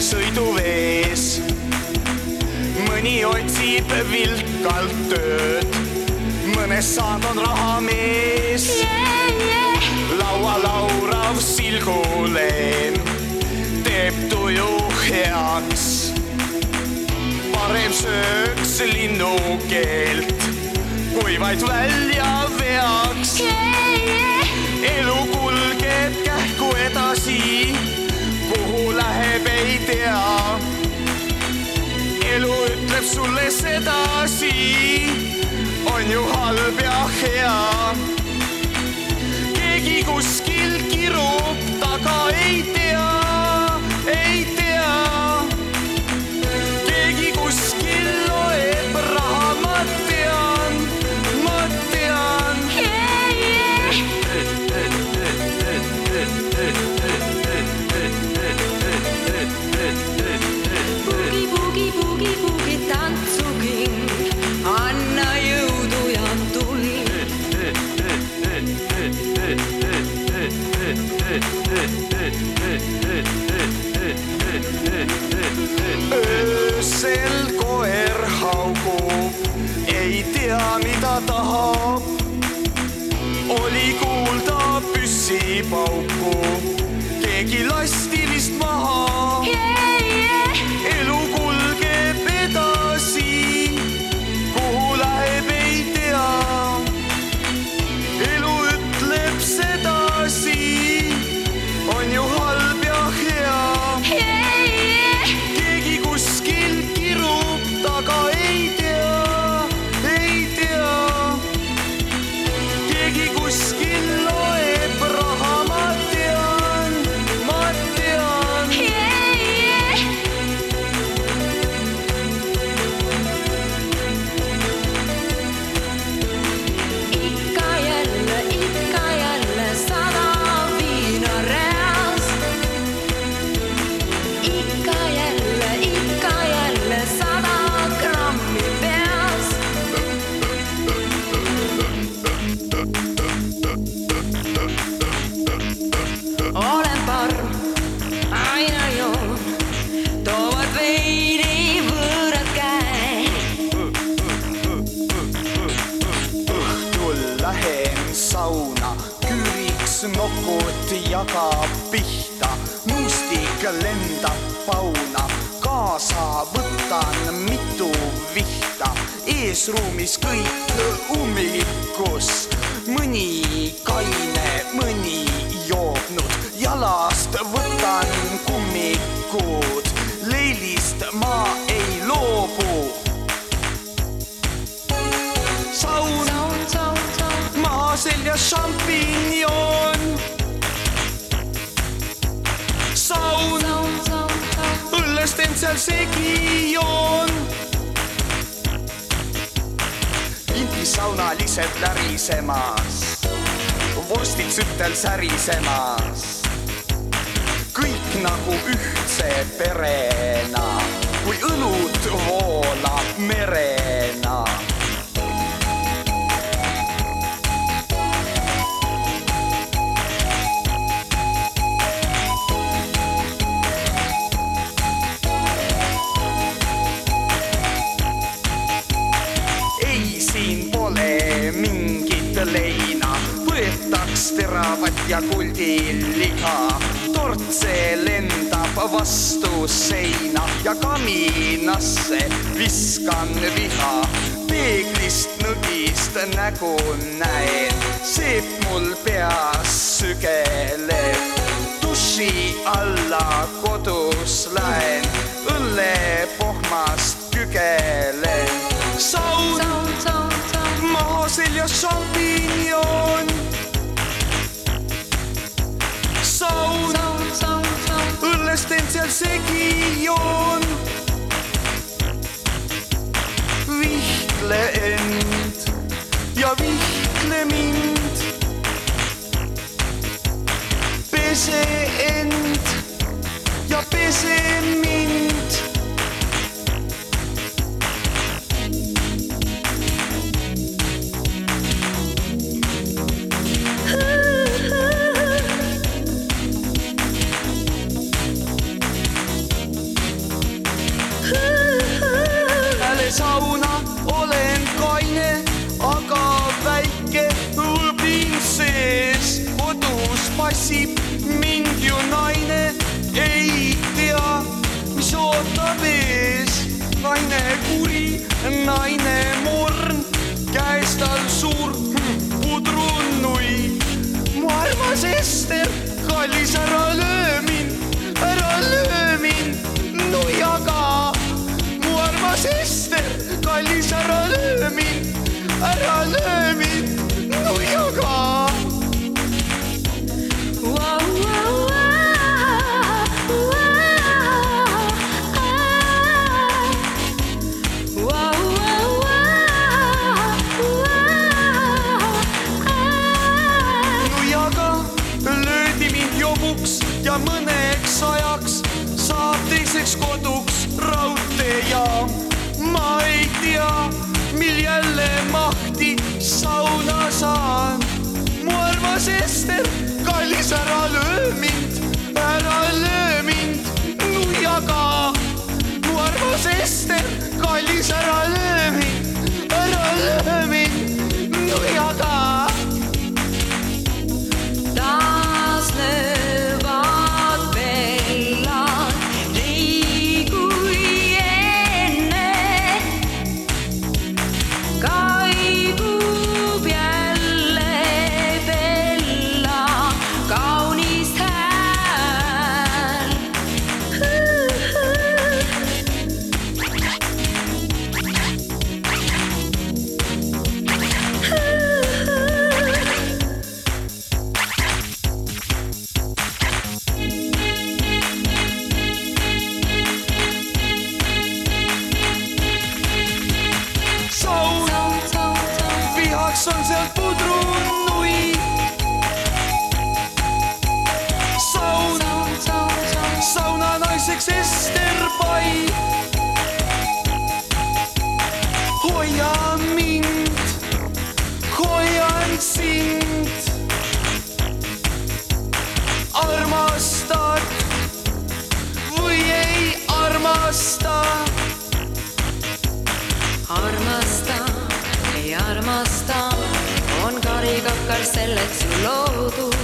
sõiduvees. mõni otsib vilkalt tööd, mõnest saanud on rahamees laualaurav silguleem teeb tuju heaks. parem sööks linnukeelt, kui vaid välja veaks. elu kulgeb kähku edasi, kuhu läheb, ei tea. elu ütleb sulle sedasi, on ju halb ja hea oli kuulda püssipauku, keegi lasti jagab pihta, mustik lendab pauna, kaasa võtan mitu vihta, eesruumis kõik ummikus, mõni kaine, mõni joobnud, jalast võtan kummikud, leilist ma segi joon. impisaunalised lärisemas, vorstid sütel särisemas. kõik nagu ühtse perena, kui õlut voolab merena pole mingit leina, võetaks teravat ja kuldiliha. tortse lendab vastu seina ja kaminasse viskan viha. peeglist nõgist nägu näen, seep mul peas sügeleb. duši alla kodus lähen, õllepohmast kügelen. saun saun, saun, seljas šampinjon. saun, õllest end seal segi joon. end ja vihtle mind. pese end ja pese mind passib mind ju naine ei tea, mis ootab ees. naine kuri, naine morn, käes tal suur pudrunui. mu armas Ester, kallis, ära löö mind, ära löö. selleks ju loodud.